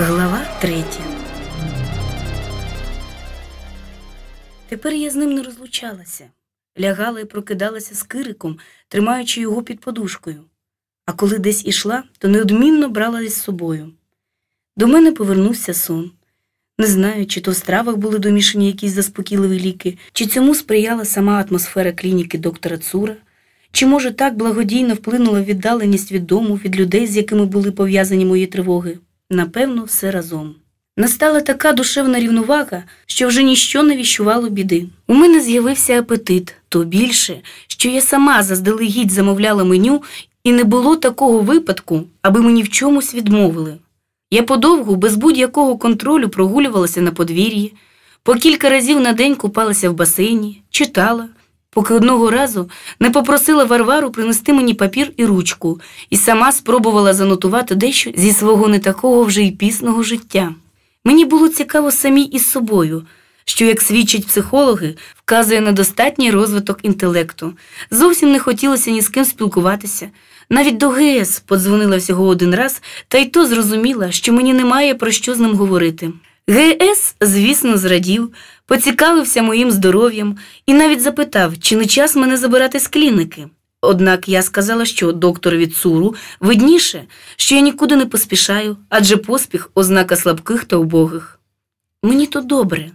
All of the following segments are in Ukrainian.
Глава третя. Тепер я з ним не розлучалася. Лягала і прокидалася з кириком, тримаючи його під подушкою. А коли десь ішла, то неодмінно брала із собою. До мене повернувся сон. Не знаю, чи то в стравах були домішані якісь заспокійливі ліки, чи цьому сприяла сама атмосфера клініки доктора Цура, чи, може, так благодійно вплинула віддаленість від дому, від людей, з якими були пов'язані мої тривоги. Напевно, все разом. Настала така душевна рівновага, що вже ніщо не віщувало біди. У мене з'явився апетит, то більше, що я сама заздалегідь замовляла меню, і не було такого випадку, аби мені в чомусь відмовили. Я подовгу, без будь-якого контролю прогулювалася на подвір'ї, по кілька разів на день купалася в басейні, читала, поки одного разу не попросила Варвару принести мені папір і ручку, і сама спробувала занотувати дещо зі свого не такого вже й пісного життя. Мені було цікаво самій із собою, що, як свідчать психологи, вказує на достатній розвиток інтелекту. Зовсім не хотілося ні з ким спілкуватися. Навіть до ГС подзвонила всього один раз, та й то зрозуміла, що мені немає про що з ним говорити. ГС, звісно, зрадів, поцікавився моїм здоров'ям і навіть запитав, чи не час мене забирати з кліники. Однак я сказала, що докторові Цуру видніше, що я нікуди не поспішаю, адже поспіх ознака слабких та убогих. Мені то добре,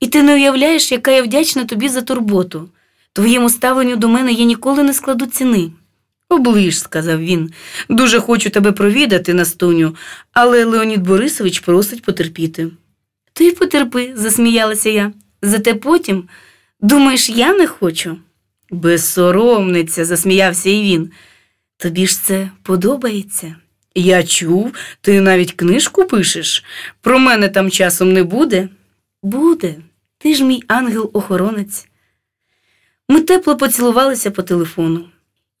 і ти не уявляєш, яка я вдячна тобі за турботу. Твоєму ставленню до мене я ніколи не складу ціни. Оближ, сказав він, дуже хочу тебе провідати, Настуню, але Леонід Борисович просить потерпіти. Ти потерпи, засміялася я. Зате потім думаєш, я не хочу. Безсоромниця, засміявся і він. Тобі ж це подобається? Я чув, ти навіть книжку пишеш. Про мене там часом не буде? Буде, ти ж мій ангел-охоронець. Ми тепло поцілувалися по телефону.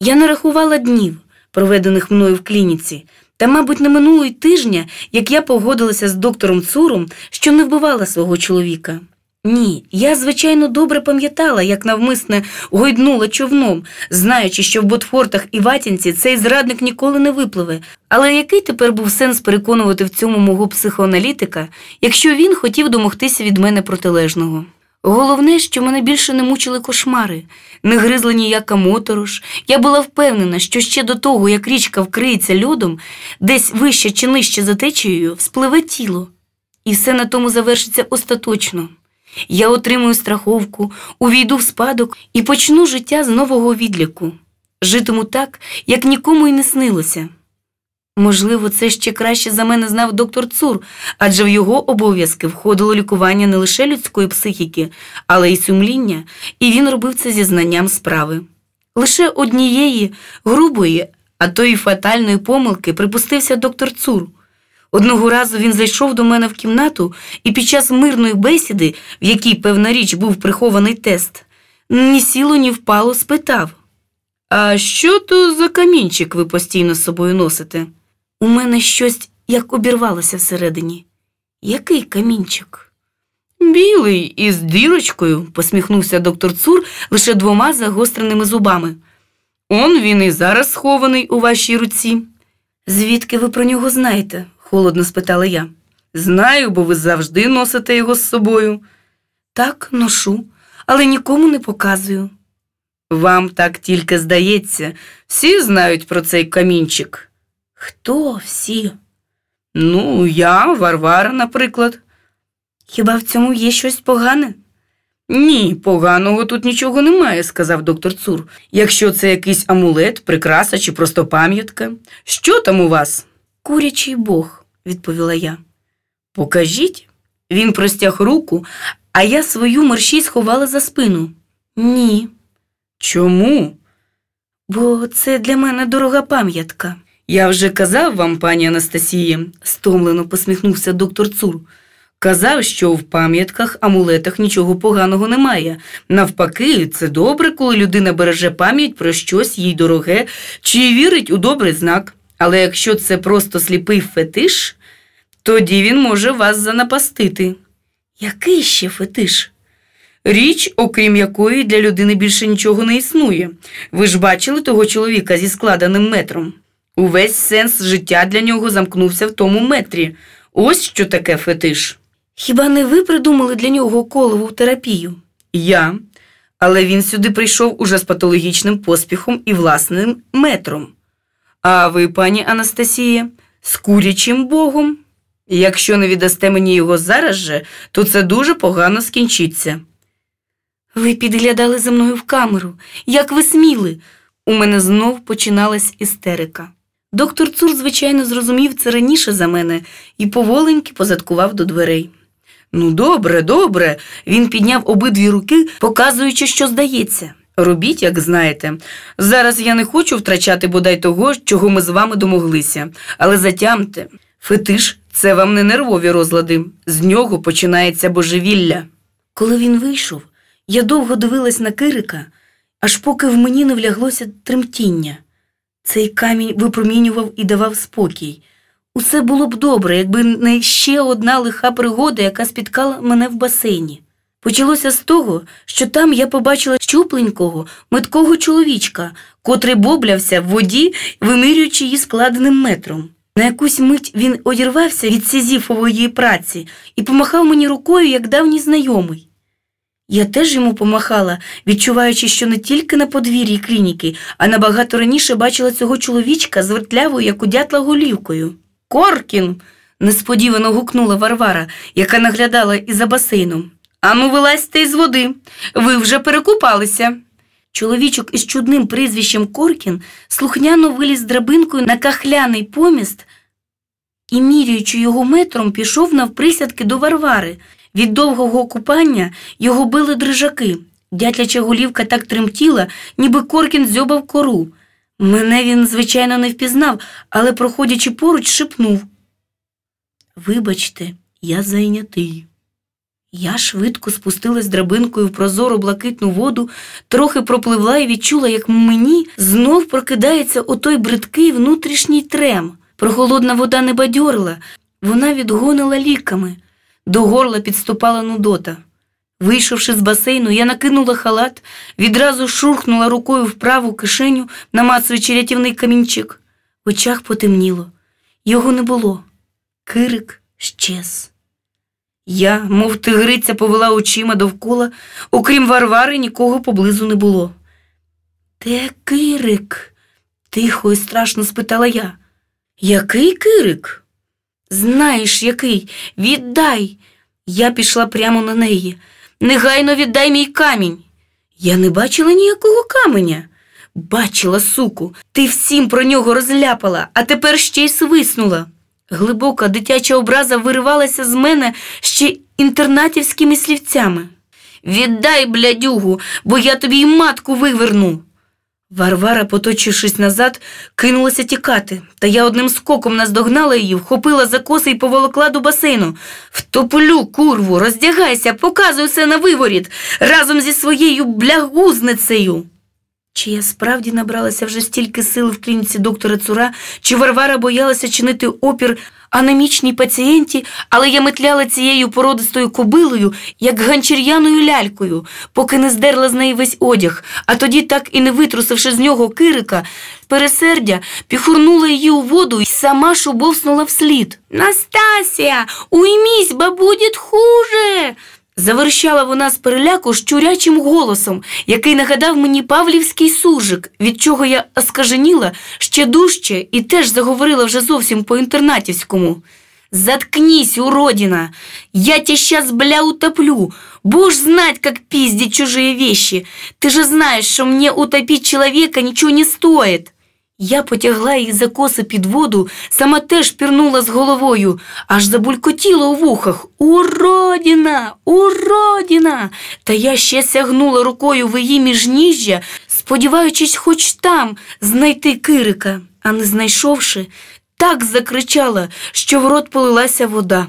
Я не рахувала днів, проведених мною в клініці, та, мабуть, не минуло й тижня, як я погодилася з доктором Цуром, що не вбивала свого чоловіка. Ні, я, звичайно, добре пам'ятала, як навмисне гойднула човном, знаючи, що в Ботфортах і Ватінці цей зрадник ніколи не випливе. Але який тепер був сенс переконувати в цьому мого психоаналітика, якщо він хотів домогтися від мене протилежного? Головне, що мене більше не мучили кошмари, не гризла ніяка моторож. Я була впевнена, що ще до того, як річка вкриється льодом, десь вище чи нижче за течією, вспливе тіло. І все на тому завершиться остаточно. Я отримую страховку, увійду в спадок і почну життя з нового відліку. Житиму так, як нікому й не снилося. Можливо, це ще краще за мене знав доктор Цур, адже в його обов'язки входило лікування не лише людської психіки, але й сумління, і він робив це зі знанням справи. Лише однієї грубої, а то й фатальної помилки припустився доктор Цур. Одного разу він зайшов до мене в кімнату і під час мирної бесіди, в якій, певна річ, був прихований тест, ні сіло, ні впало, спитав А що то за камінчик ви постійно з собою носите? У мене щось як обірвалося всередині. Який камінчик? Білий із дірочкою, посміхнувся доктор Цур лише двома загостреними зубами. Он він і зараз схований у вашій руці. Звідки ви про нього знаєте? холодно спитала я. Знаю, бо ви завжди носите його з собою. Так, ношу, але нікому не показую. Вам так тільки здається, всі знають про цей камінчик. Хто всі? Ну, я, Варвара, наприклад. Хіба в цьому є щось погане? Ні, поганого тут нічого немає, сказав доктор Цур. Якщо це якийсь амулет, прикраса чи просто пам'ятка. Що там у вас? Курячий бог, відповіла я. Покажіть. Він простяг руку, а я свою мерщій сховала за спину. Ні. Чому? Бо це для мене дорога пам'ятка. Я вже казав вам, пані Анастасія, стомлено посміхнувся доктор Цур. Казав, що в пам'ятках, амулетах нічого поганого немає. Навпаки, це добре, коли людина береже пам'ять про щось їй дороге чи вірить у добрий знак. Але якщо це просто сліпий фетиш, тоді він може вас занапастити. Який ще фетиш? Річ, окрім якої для людини більше нічого не існує. Ви ж бачили того чоловіка зі складеним метром. Увесь сенс життя для нього замкнувся в тому метрі. Ось що таке фетиш. Хіба не ви придумали для нього колову терапію? Я. Але він сюди прийшов уже з патологічним поспіхом і власним метром. А ви, пані Анастасія, з курячим богом? Якщо не віддасте мені його зараз же, то це дуже погано скінчиться. Ви підглядали за мною в камеру. Як ви сміли? У мене знов починалась істерика. Доктор Цур, звичайно, зрозумів це раніше за мене і поволеньки позадкував до дверей. Ну, добре, добре. Він підняв обидві руки, показуючи, що здається. Робіть, як знаєте. Зараз я не хочу втрачати бодай того, чого ми з вами домоглися, але затямте. Фетиш це вам не нервові розлади. З нього починається божевілля. Коли він вийшов, я довго дивилась на Кирика, аж поки в мені не вляглося тремтіння. Цей камінь випромінював і давав спокій. Усе було б добре, якби не ще одна лиха пригода, яка спіткала мене в басейні. Почалося з того, що там я побачила щупленького, меткого чоловічка, котрий боблявся в воді, вимірюючи її складеним метром. На якусь мить він одірвався від сізіфової праці і помахав мені рукою, як давній знайомий. Я теж йому помахала, відчуваючи, що не тільки на подвір'ї клініки, а набагато раніше бачила цього чоловічка з вертлявою, як у дятла голівкою. Коркін. несподівано гукнула Варвара, яка наглядала і за басейном. Ану, вилазьте із води. Ви вже перекупалися. Чоловічок із чудним прізвищем Коркін слухняно виліз драбинкою на кахляний поміст і, міряючи його метром, пішов навприсядки до Варвари. Від довгого купання його били дрижаки. Дятляча голівка так тремтіла, ніби Коркін дзьобав кору. Мене він, звичайно, не впізнав, але, проходячи поруч, шепнув. Вибачте, я зайнятий. Я швидко спустилась драбинкою в прозору блакитну воду, трохи пропливла і відчула, як мені знов прокидається отой бридкий внутрішній трем. Прохолодна вода не бадьорила, вона відгонила ліками. До горла підступала нудота. Вийшовши з басейну, я накинула халат, відразу шурхнула рукою в праву кишеню, намацуючи рятівний камінчик. В очах потемніло. Його не було. Кирик щез. Я, мов тигриця, повела очима довкола, окрім Варвари, нікого поблизу не було. Де Кирик? тихо і страшно спитала я. Який Кирик? Знаєш, який? Віддай. Я пішла прямо на неї. Негайно віддай мій камінь. Я не бачила ніякого каменя. Бачила, суку, ти всім про нього розляпала, а тепер ще й свиснула. Глибока дитяча образа виривалася з мене ще інтернатівськими слівцями. Віддай, блядюгу, бо я тобі й матку виверну. Варвара, поточившись назад, кинулася тікати, та я одним скоком наздогнала її, вхопила за коси і поволокла до басейну. Втоплю, курву, роздягайся, показуй все на виворіт разом зі своєю блягузницею. Чи я справді набралася вже стільки сил в клініці доктора Цура, чи Варвара боялася чинити опір анемічній пацієнті, але я метляла цією породистою кобилою, як ганчір'яною лялькою, поки не здерла з неї весь одяг, а тоді, так і не витрусивши з нього кирика, пересердя, піхурнула її у воду і сама шубовснула вслід. Настасія, уймісь, буде хуже. Заверщала вона з переляку щурячим голосом, який нагадав мені павлівський сужик, від чого я оскаженіла ще дужче і теж заговорила вже зовсім по інтернатівському. Заткнись, уродина! Я тебя сейчас, бля, утоплю. Будешь знать, как пиздить чужие вещи. Ты же знаешь, что мне утопить человека ничего не стоит. Я потягла її за коси під воду, сама теж пірнула з головою, аж забулькотіло у вухах. Уродіна, уродіна! Та я ще сягнула рукою в її міжніжжя, сподіваючись, хоч там знайти кирика, а не знайшовши, так закричала, що в рот полилася вода.